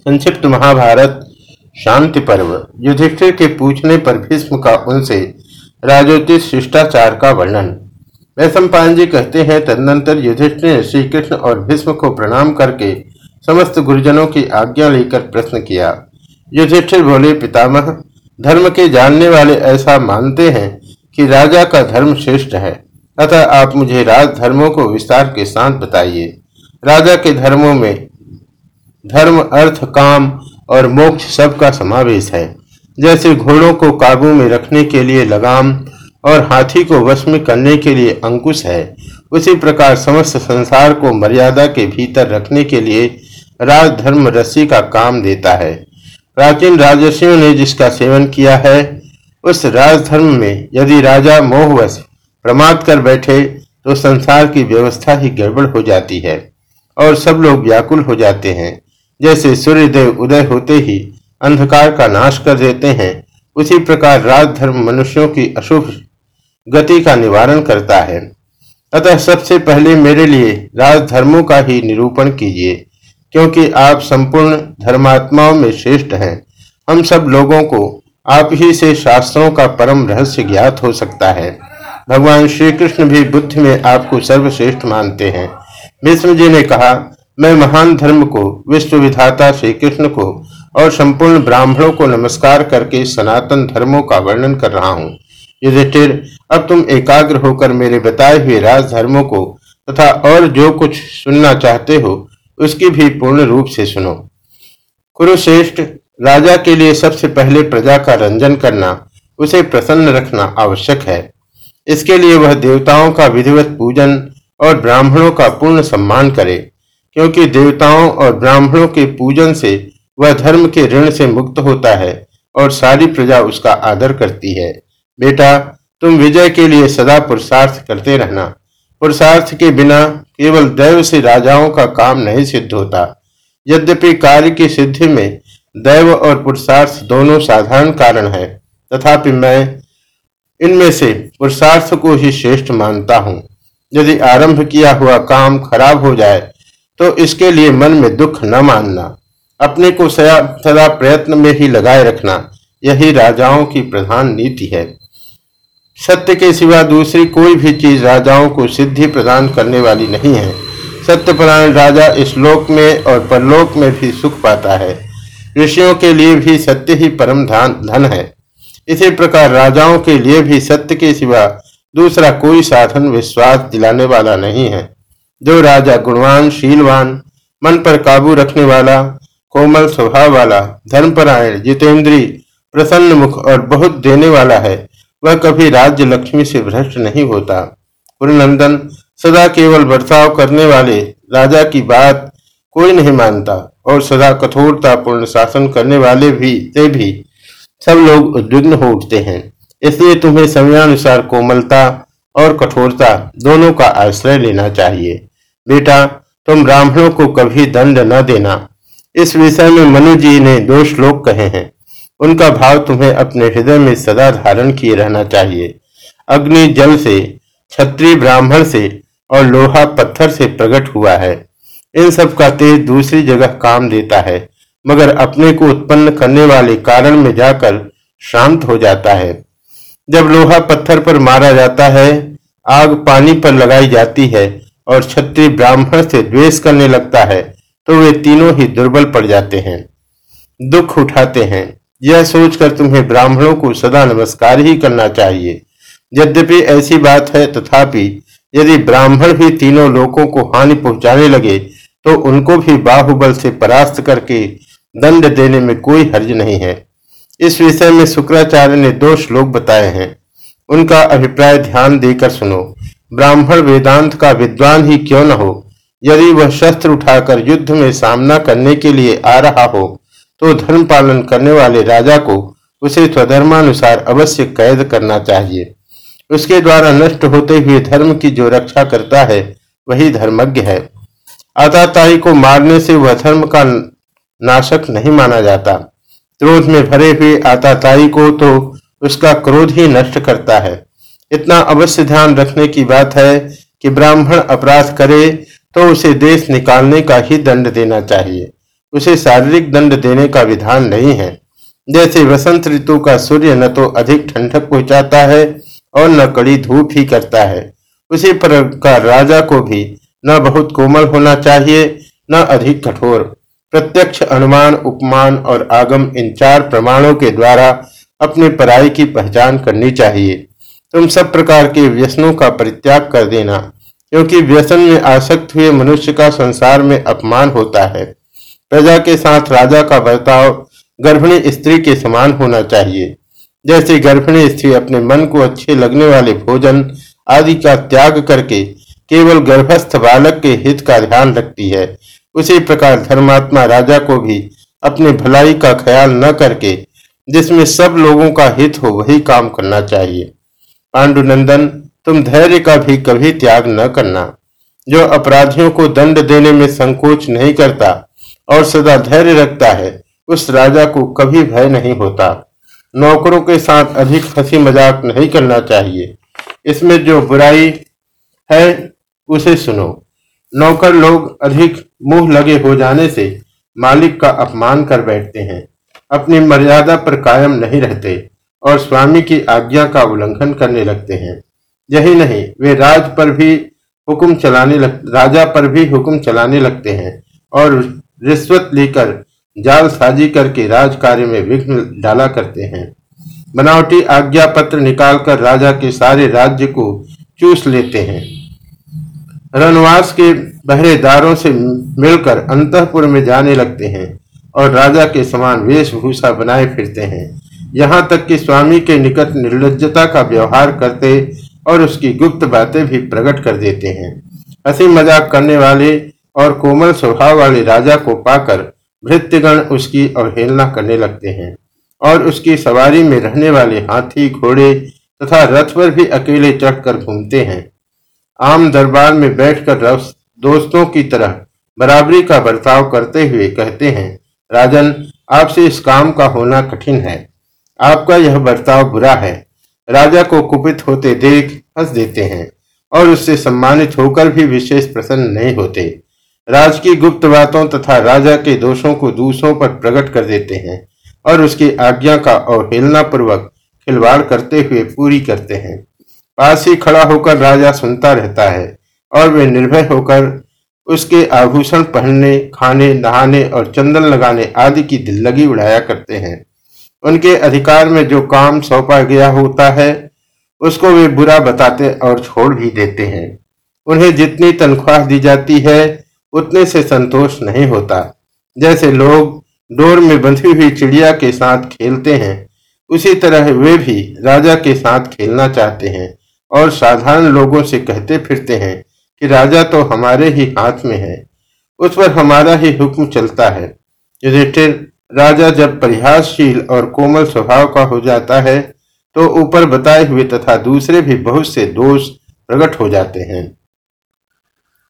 संक्षिप्त महाभारत, शांति पर्व। युधिष्ठिर के पूछने पर भीष्म का उनसे, राजोचित शिष्टाचार का वर्णन। वैश्वपायन जी कहते हैं, तदनंतर युधिष्ठिर ने श्री कृष्ण और भीष्म को प्रणाम करके समस्त गुरुजनों की आज्ञा लेकर प्रश्न किया। युधिष्ठिर बोले, पितामह, धर्म के जानने वाले ऐसा मानते हैं कि राजा का धर्म श्रेष्ठ है। अतः आप मुझे राजधर्मों को विस्तार के साथ बताइए। राजा के धर्मों में धर्म, अर्थ, काम और मोक्ष सब का समावेश है। जैसे घोड़ों को काबू में रखने के लिए लगाम और हाथी को वश में करने के लिए अंकुश है, उसी प्रकार समस्त संसार को मर्यादा के भीतर रखने के लिए राजधर्म रस्सी का काम देता है। प्राचीन राजस्वियों ने जिसका सेवन किया है, उस राजधर्म में यदि राजा मोहवश प्रमाद कर बैठे तो संसार की व्यवस्था ही गड़बड़ हो जाती है और सब लोग व्याकुल हो जाते हैं। जैसे सूर्यदेव उदय होते ही अंधकार का नाश कर देते हैं, उसी प्रकार राजधर्म मनुष्यों की अशुभ गति का निवारण करता है। अतः सबसे पहले मेरे लिए राजधर्मों का ही निरूपण कीजिए, क्योंकि आप संपूर्ण धर्मात्माओं में श्रेष्ठ हैं। हम सब लोगों को आप ही से शास्त्रों का परम रहस्य ज्ञात हो सकता है। भगवान श्री कृष्ण भी बुद्धि में आपको सर्वश्रेष्ठ मानते हैं। विष्णु जी ने कहा मैं महान धर्म को विश्व विधाता श्री कृष्ण को और संपूर्ण ब्राह्मणों को नमस्कार करके सनातन धर्मों का वर्णन कर रहा हूँ। युधिष्ठिर, अब तुम एकाग्र होकर मेरे बताए हुए राजधर्मों को तथा और जो कुछ सुनना चाहते हो, उसकी भी पूर्ण रूप से सुनो। कुरुश्रेष्ठ, राजा के लिए सबसे पहले प्रजा का रंजन करना, उसे प्रसन्न रखना आवश्यक है। इसके लिए वह देवताओं का विधिवत पूजन और ब्राह्मणों का पूर्ण सम्मान करे। क्योंकि देवताओं और ब्राह्मणों के पूजन से वह धर्म के ऋण से मुक्त होता है और सारी प्रजा उसका आदर करती है। बेटा, तुम विजय के लिए सदा पुरुषार्थ करते रहना। पुरुषार्थ के बिना केवल दैव से राजाओं का काम नहीं सिद्ध होता। यद्यपि कार्य की सिद्धि में दैव और पुरुषार्थ दोनों साधारण कारण है, तथापि मैं इनमें से पुरुषार्थ को ही श्रेष्ठ मानता हूँ। यदि आरंभ किया हुआ काम खराब हो जाए तो इसके लिए मन में दुख न मानना। अपने को सदा प्रयत्न में ही लगाए रखना। यही राजाओं की प्रधान नीति है। सत्य के सिवा दूसरी कोई भी चीज़ राजाओं को सिद्धि प्रदान करने वाली नहीं है। सत्यपरायण राजा इस लोक में और परलोक में भी सुख पाता है। ऋषियों के लिए भी सत्य ही परम धन है। इसी प्रकार राजाओं के लिए भी सत्य के सिवा दूसरा कोई साधन विश्वास दिलाने वाला नहीं है। जो राजा गुणवान, शीलवान, मन पर काबू रखने वाला, कोमल स्वभाव वाला धर्मपरायण जितेंद्री प्रसन्न मुख और बहुत देने वाला है, वह कभी राज्य लक्ष्मी से भ्रष्ट नहीं होता। पुरनंदन सदा केवल बर्ताव करने वाले राजा की बात कोई नहीं मानता और सदा कठोरता पूर्ण शासन करने वाले भी, से भी सब लोग उद्विग्न हो उठते हैं। इसलिए तुम्हें समयानुसार कोमलता और कठोरता दोनों का आश्रय लेना चाहिए। बेटा, तुम ब्राह्मणों को कभी दंड न देना। इस विषय में मनु जी ने दो श्लोक कहे हैं। उनका भाव तुम्हें अपने हृदय में सदा धारण किए रहना चाहिए। अग्नि जल से छत्री ब्राह्मण से और लोहा पत्थर से प्रकट हुआ है। इन सब का तेज दूसरी जगह काम देता है, मगर अपने को उत्पन्न करने वाले कारण में जाकर शांत हो जाता है। जब लोहा पत्थर पर मारा जाता है, आग पानी पर लगाई जाती है और क्षत्रिय ब्राह्मण से द्वेष करने लगता है तो वे तीनों ही दुर्बल पड़ जाते हैं, दुख उठाते हैं। यह सोचकर तुम्हें ब्राह्मणों को सदा नमस्कार ही करना चाहिए। यद्यपि ऐसी बात है, तथापि यदि ब्राह्मण भी तीनों लोगों को हानि पहुँचाने लगे तो उनको भी बाहुबल से परास्त करके दंड देने में कोई हर्ज नहीं है। इस विषय में शुक्राचार्य ने दो श्लोक बताए हैं। उनका अभिप्राय ध्यान देकर सुनो। ब्राह्मण वेदांत का विद्वान ही क्यों न हो? यदि वह शस्त्र उठाकर युद्ध में सामना करने के लिए आ रहा हो तो धर्म पालन करने वाले राजा को उसे स्वधर्मानुसार अवश्य कैद करना चाहिए। उसके द्वारा नष्ट होते हुए धर्म की जो रक्षा करता है, वही धर्मज्ञ है। आताताई को मारने से वह धर्म का नाशक नहीं माना जाता। क्रोध में भरे हुए आताताई को तो उसका क्रोध ही नष्ट करता है। इतना अवश्य ध्यान रखने की बात है कि ब्राह्मण अपराध करे तो उसे देश निकालने का ही दंड देना चाहिए। उसे शारीरिक दंड देने का विधान नहीं है। जैसे वसंत ऋतु का सूर्य न तो अधिक ठंडक पहुंचाता है और न कड़ी धूप ही करता है। उसी प्रकार राजा को भी न बहुत कोमल होना चाहिए, न अधिक कठोर। प्रत्यक्ष अनुमान, उपमान और आगम इन चार प्रमाणों के द्वारा अपने पराई की पहचान करनी चाहिए। तुम सब प्रकार के व्यसनों का परित्याग कर देना, क्योंकि व्यसन में आसक्त हुए मनुष्य का संसार में अपमान होता है। प्रजा के साथ राजा का बर्ताव गर्भिणी स्त्री के समान होना चाहिए। जैसे गर्भिणी स्त्री अपने मन को अच्छे लगने वाले भोजन आदि का त्याग करके केवल गर्भस्थ बालक के हित का ध्यान रखती है, उसी प्रकार धर्मात्मा राजा को भी अपने भलाई का ख्याल न करके, जिसमें सब लोगों का हित हो, वही काम करना चाहिए। पांडुनंदन तुम धैर्य का भी कभी त्याग न करना। जो अपराधियों को दंड देने में संकोच नहीं करता और सदा धैर्य रखता है, उस राजा को कभी भय नहीं होता। नौकरों के साथ अधिक हँसी मज़ाक नहीं करना चाहिए। इसमें जो बुराई है, उसे सुनो। नौकर लोग अधिक मुँह लगे हो जाने से मालिक का अपमान कर बैठते हैं। अपनी मर्यादा पर कायम नहीं रहते। और स्वामी की आज्ञा का उल्लंघन करने लगते हैं। यही नहीं, वे राज पर भी हुक्म चलाने लग, राजा पर भी हुक्म चलाने लगते हैं और रिश्वत लेकर जाल साजी करके राज कार्य में विघ्न डाला करते हैं। बनावटी आज्ञा पत्र निकालकर राजा के सारे राज्य को चूस लेते हैं। रनवास के बहरेदारों से मिलकर अंतपुर में जाने लगते हैं और राजा के समान वेशभूषा बनाए फिरते हैं। यहाँ तक कि स्वामी के निकट निर्लजता का व्यवहार करते और उसकी गुप्त बातें भी प्रकट कर देते हैं। हँसी मज़ाक करने वाले और कोमल स्वभाव वाले राजा को पाकर भृत्यगण उसकी अवहेलना करने लगते हैं और उसकी सवारी में रहने वाले हाथी, घोड़े तथा रथ पर भी अकेले चढ़कर घूमते हैं। आम दरबार में बैठकर दोस्तों की तरह बराबरी का बर्ताव करते हुए कहते हैं, राजन, आपसे इस काम का होना कठिन है। आपका यह बर्ताव बुरा है। राजा को कुपित होते देख हंस देते हैं और उससे सम्मानित होकर भी विशेष प्रसन्न नहीं होते। राज की गुप्त बातों तथा राजा के दोषों को दूसरों पर प्रकट कर देते हैं और उसकी आज्ञा का अवहेलना पूर्वक खिलवाड़ करते हुए पूरी करते हैं। पास ही खड़ा होकर राजा सुनता रहता है और वे निर्भय होकर उसके आभूषण पहनने, खाने, नहाने और चंदन लगाने आदि की दिल्लगी उड़ाया करते हैं। उनके अधिकार में जो काम सौंपा गया होता है, उसको वे बुरा बताते और छोड़ भी देते हैं। उन्हें जितनी तनख्वाह दी जाती है, उतने से संतोष नहीं होता। जैसे लोग डोर में बंधी हुई चिड़िया के साथ खेलते हैं, उसी तरह वे भी राजा के साथ खेलना चाहते हैं और साधारण लोगों से कहते फिरते हैं कि राजा तो हमारे ही हाथ में है, उस पर हमारा ही हुक्म चलता है। युधिष्ठिर राजा जब परिहासशील और कोमल स्वभाव का हो जाता है तो ऊपर बताए हुए तथा दूसरे भी बहुत से दोष प्रकट हो जाते हैं।